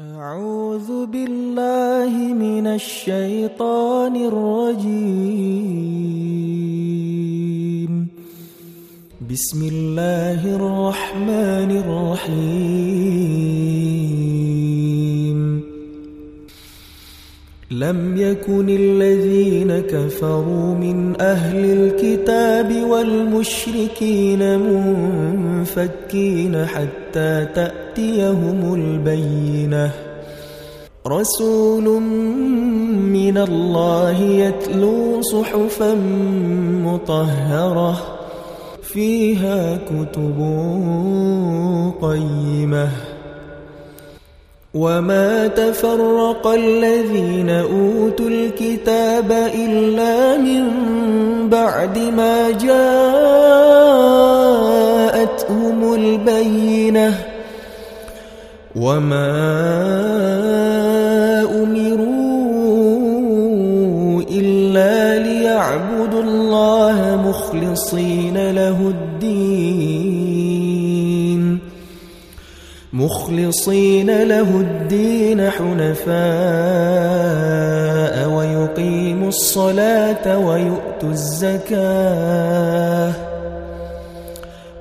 أعوذ بالله من الشيطان الرجيم. بسم الله الرحمن الرحيم. لم يكن الذين كفروا من أهل الكتاب والمشركين منفكين حتى تأتيهم البينة. رسول من الله يتلو صحفا مطهرة فيها كتب قيمة. وما تفرق الذين أوتوا الكتاب إلا من بعد ما جاءتهم البينة وما أمروا إلا ليعبدوا الله مخلصين له الدين مخلصين له الدين حنفاء ويقيموا الصلاة ويؤتوا الزكاة